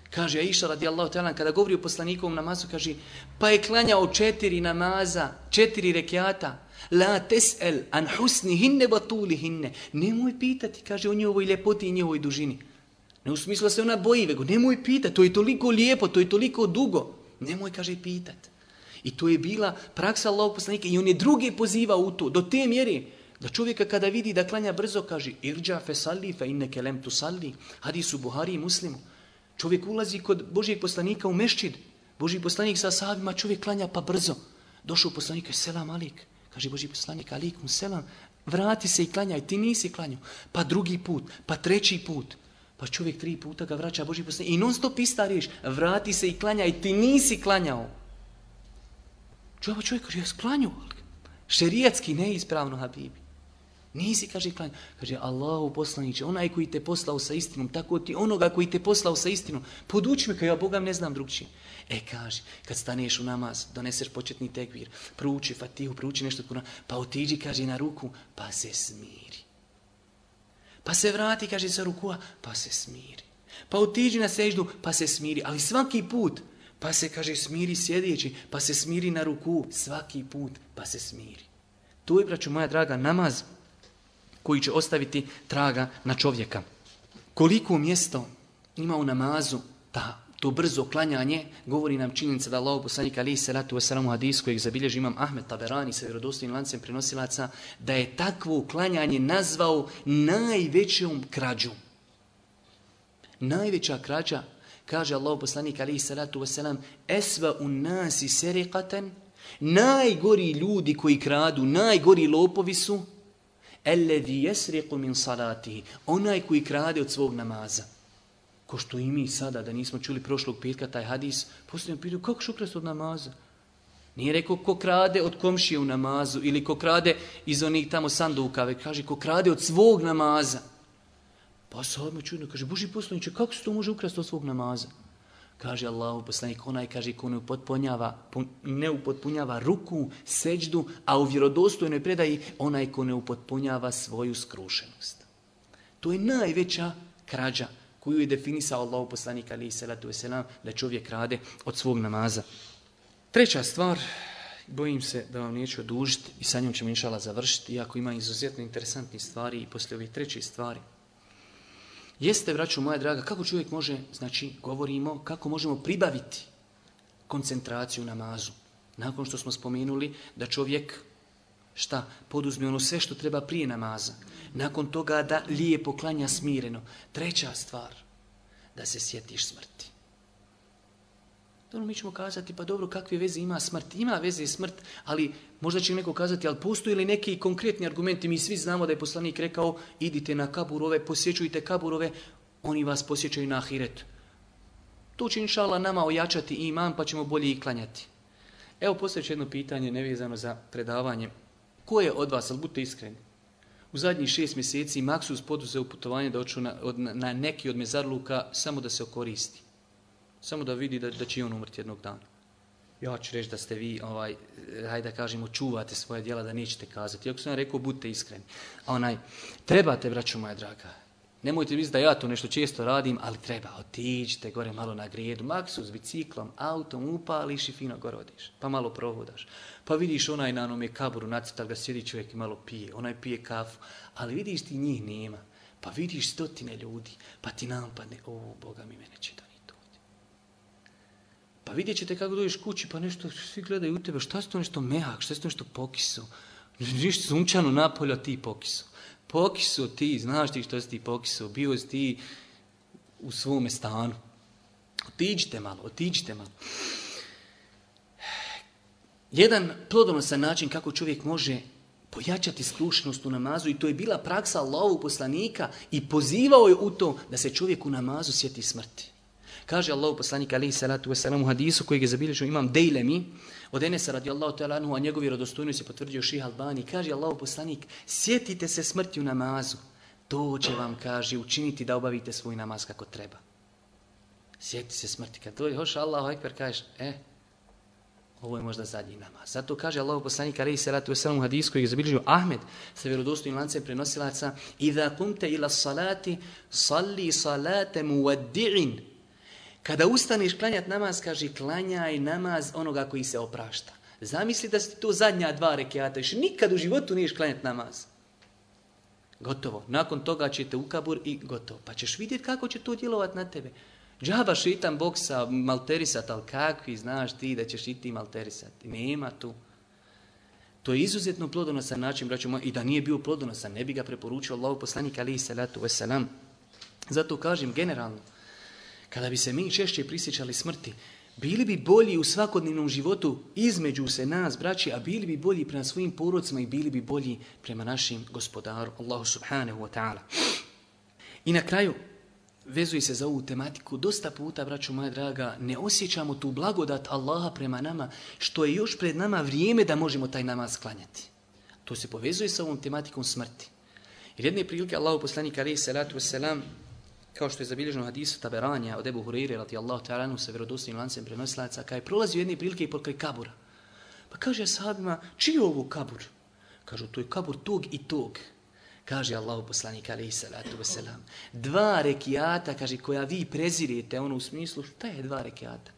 Kaže Aisha radijallahu ta'ala kada govori o poslanikovom namazu kaže pa je klanjao četiri namaza, četiri rekiata. La tes'el an husni hinne batuli hinne. Nemoj pitati, kaže o njihovoj ljepoti i njihovoj dužini. Ne u smislu se ona boji, vego nemoj pitati, to je toliko lijepo, to je toliko dugo. Nemoj, kaže, pitati. I to je bila praksa Allahog poslanika i on je druge poziva u to, do te mjere da čovjeka kada vidi da klanja brzo kaže irđa fe salli fe inne kelem tu salli, hadisu Buhari i muslimu. Čovjek ulazi kod Božijeg poslanika u mešćid, Božji poslanik sa sahabima, čovjek klanja pa brzo. Došao poslanik, selam alik, kaže Božji poslanik, alikum selam, vrati se i klanjaj, ti nisi klanjao. Pa drugi put, pa treći put. Pa čovjek tri puta ga vraća Božji poslanik i non stop ista riješ. vrati se i klanjaj, ti nisi klanjao. Čovjek, čovjek kaže, ja sklanju, šerijatski neispravno, Habibi. Nisi, kaže, klanjao. Kaže, Allahu poslaniće, onaj koji te poslao sa istinom, tako ti onoga koji te poslao sa istinom, poduči me, kao ja Boga ne znam drugčije. E, kaže, kad staneš u namaz, doneseš početni tekvir, prouči fatihu, prouči nešto, kuna, pa otiđi, kaže, na ruku, pa se smiri. Pa se vrati, kaže sa rukua, pa se smiri. Pa otiđi na seždu, pa se smiri. Ali svaki put, pa se, kaže, smiri sjedeći, pa se smiri na ruku. Svaki put, pa se smiri. To je, braću moja draga, namaz koji će ostaviti traga na čovjeka. Koliko mjesto ima u namazu ta to brzo klanjanje, govori nam činjenica da Allah poslanik ali se ratu u hadis kojeg zabilježi imam Ahmed Taberani sa vjerodostojnim lancem prenosilaca, da je takvo klanjanje nazvao najvećom krađom. Najveća krađa, kaže Allah poslanik ali se ratu wasalam, esva u nasi serikaten, najgori ljudi koji kradu, najgori lopovi su, Ellevi jesriku min salatihi, onaj koji krade od svog namaza ko što i mi sada, da nismo čuli prošlog petka taj hadis, posljedno pitaju, kako što od namaza? Nije rekao ko krade od komšije u namazu ili ko krade iz onih tamo sanduka, već kaže ko krade od svog namaza. Pa se odmah čudno, kaže, Boži poslaniče, kako se to može ukrasti od svog namaza? Kaže Allah, poslanik, onaj kaže ko ne upotpunjava, ne upotpunjava ruku, seđdu, a u vjerodostojnoj predaji onaj ko ne upotpunjava svoju skrušenost. To je najveća krađa koju je definisao Allah poslanik ali salatu wasalam, da čovjek rade od svog namaza. Treća stvar, bojim se da vam neću odužiti i sa njom ćemo inšala završiti, iako ima izuzetno interesantni stvari i poslije ovih trećih stvari. Jeste, vraću moja draga, kako čovjek može, znači, govorimo, kako možemo pribaviti koncentraciju namazu. Nakon što smo spomenuli da čovjek šta poduzme ono sve što treba prije namaza. Nakon toga da lijepo klanja smireno. Treća stvar, da se sjetiš smrti. Dobro, ono mi ćemo kazati, pa dobro, kakve veze ima smrt? Ima veze smrt, ali možda će neko kazati, ali postoji li neki konkretni argumenti? Mi svi znamo da je poslanik rekao, idite na kaburove, posjećujte kaburove, oni vas posjećaju na ahiret. To će inšala nama ojačati iman, pa ćemo bolje i klanjati. Evo, postavit jedno pitanje nevezano za predavanje Ko je od vas, ali budite iskreni, u zadnjih šest mjeseci Maksus poduzeo putovanje da oču na, od, na neki od mezarluka samo da se okoristi. Samo da vidi da, da će on umrti jednog dana. Ja ću reći da ste vi, ovaj, hajde da kažemo, čuvate svoje djela da nećete kazati. Iako sam rekao, budite iskreni. A onaj, trebate, braćo moja draga, Nemojte misliti da ja to nešto često radim, ali treba, otiđite gore malo na grijedu, maksus, biciklom, autom, upališ i fino gore odiš, pa malo provodaš. Pa vidiš onaj na onome kaburu nacrta ga sjedi čovjek i malo pije, onaj pije kafu, ali vidiš ti njih nema, pa vidiš stotine ljudi, pa ti nampadne, o, Boga mi mene će. Pa vidjet ćete kako dođeš kući, pa nešto, svi gledaju u tebe, šta si to nešto mehak, šta si to nešto pokiso, ništa sunčano napolja ti pokiso Pokisao ti, znaš ti što si ti pokisao, bio si ti u svome stanu. Otiđite malo, otiđite malo. Jedan plodonosan način kako čovjek može pojačati skrušenost u namazu i to je bila praksa Allahovog poslanika i pozivao je u to da se čovjek u namazu sjeti smrti. Kaže Allahov poslanik alejhi salatu wasalam u hadisu koji je zabilježio imam Dejlemi, Od Enesa radijallahu ta'ala anhu, a njegovi rodostojni se potvrdio ših Albani, kaže Allahu poslanik, sjetite se smrti u namazu. To će vam, kaže, učiniti da obavite svoj namaz kako treba. Sjeti se smrti. Kad to je hoš Allahu ekber, kažeš, e, ovo je možda zadnji namaz. Zato kaže Allahu poslanik, alejhi salatu ratu u u koji je zabilježio Ahmed, sa vjerodostojnim lancem prenosilaca, Iza kumta ila salati, salli salatan muwaddi'in, Kada ustaneš klanjati namaz, kaže klanjaj namaz onoga koji se oprašta. Zamisli da si to zadnja dva rekiata, još nikad u životu niješ klanjati namaz. Gotovo. Nakon toga ćete u kabur i gotovo. Pa ćeš vidjeti kako će to djelovati na tebe. Džaba šitan boksa, malterisat, ali kakvi znaš ti da ćeš i ti malterisat? Nema tu. To je izuzetno plodonosan način, braću moji, i da nije bio plodonosan, ne bi ga preporučio Allah poslanik alihi salatu wasalam. Zato kažem generalno, kada bi se mi češće prisjećali smrti, bili bi bolji u svakodnevnom životu između se nas, braći, a bili bi bolji prema svojim porodcima i bili bi bolji prema našim gospodaru, Allahu subhanahu wa ta'ala. I na kraju, vezuje se za ovu tematiku, dosta puta, braću moja draga, ne osjećamo tu blagodat Allaha prema nama, što je još pred nama vrijeme da možemo taj namaz sklanjati. To se povezuje sa ovom tematikom smrti. Jer jedne prilike, Allahu poslanika, alaih salatu wasalam, kao što je zabilježeno hadisu Taberanja od Ebu Hureyre, radijallahu ta'alanu sa vjerodostojnim lancem prenosilaca, kada je prolazio jedne prilike i pokraj kabura. Pa kaže sahabima, čiji je ovo kabur? Kažu, to je kabur tog i tog. Kaže Allah poslanik alaihi salatu wasalam. Dva rekiata, kaže, koja vi prezirite, ono u smislu, šta je dva rekiata?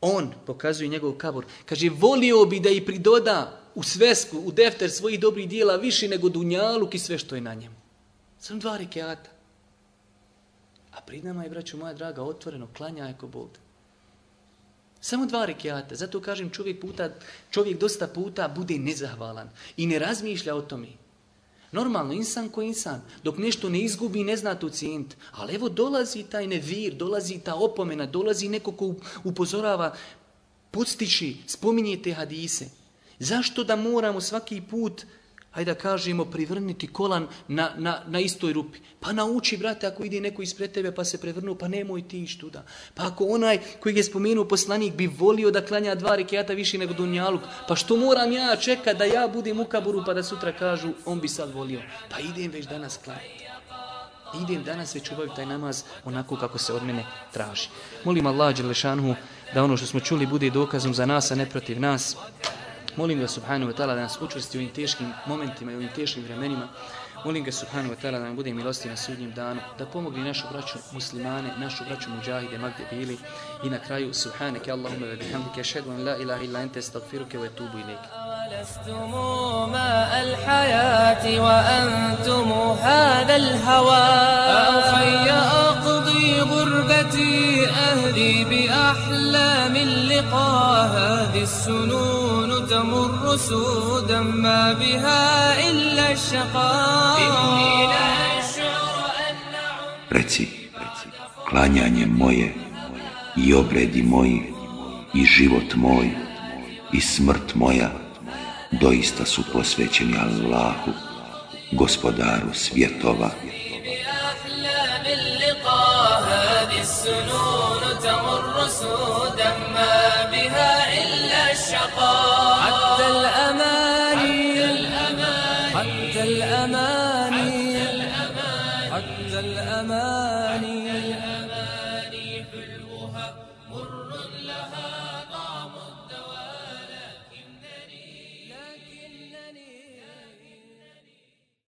On pokazuje njegov kabur. Kaže, volio bi da i pridoda u svesku, u defter svojih dobrih dijela više nego dunjaluk i sve što je na njemu. Sam dva rekiata. A prid nama je, braću moja draga, otvoreno, klanja ako Bog. Samo dva rekiata. Zato kažem, čovjek, puta, čovjek dosta puta bude nezahvalan i ne razmišlja o tome. Normalno, insan ko insan, dok nešto ne izgubi, ne zna to cijent. Ali evo dolazi taj nevir, dolazi ta opomena, dolazi neko ko upozorava, podstiči, spominje te hadise. Zašto da moramo svaki put hajde da kažemo, privrniti kolan na, na, na istoj rupi. Pa nauči, brate, ako ide neko ispred tebe pa se prevrnu, pa nemoj ti iš tuda. Pa ako onaj koji je spomenuo poslanik bi volio da klanja dva rekiata više nego dunjaluk, pa što moram ja čekat da ja budem u kaburu pa da sutra kažu, on bi sad volio. Pa idem već danas klanjati. Idem danas već ubaviti taj namaz onako kako se od mene traži. Molim Allah, Đelešanhu, da ono što smo čuli bude dokazom za nas, a ne protiv nas. Molim ga subhanahu wa ta'ala da nas učvrsti u ovim teškim momentima i u ovim teškim vremenima. Molim ga subhanahu wa ta'ala da nam bude milosti na sudnjem danu, da pomogli našu braću muslimane, našu braću muđahide, magde bili. I na kraju, subhanake Allahumma wa bihamdike, ašhedu an la ilaha illa ente, stagfiruke wa etubu ilaik. لستم ماء الحياة وأنتم هذا الهوى أخي أقضي غربتي أهدي بأحلام اللقاء هذه السنون تمر سودا ما بها إلا الشقاء إني لا أشعر أن Reci, klanjanje moje i obredi moji i život moj i smrt moja doista su posvećeni Allahu, gospodaru svjetova.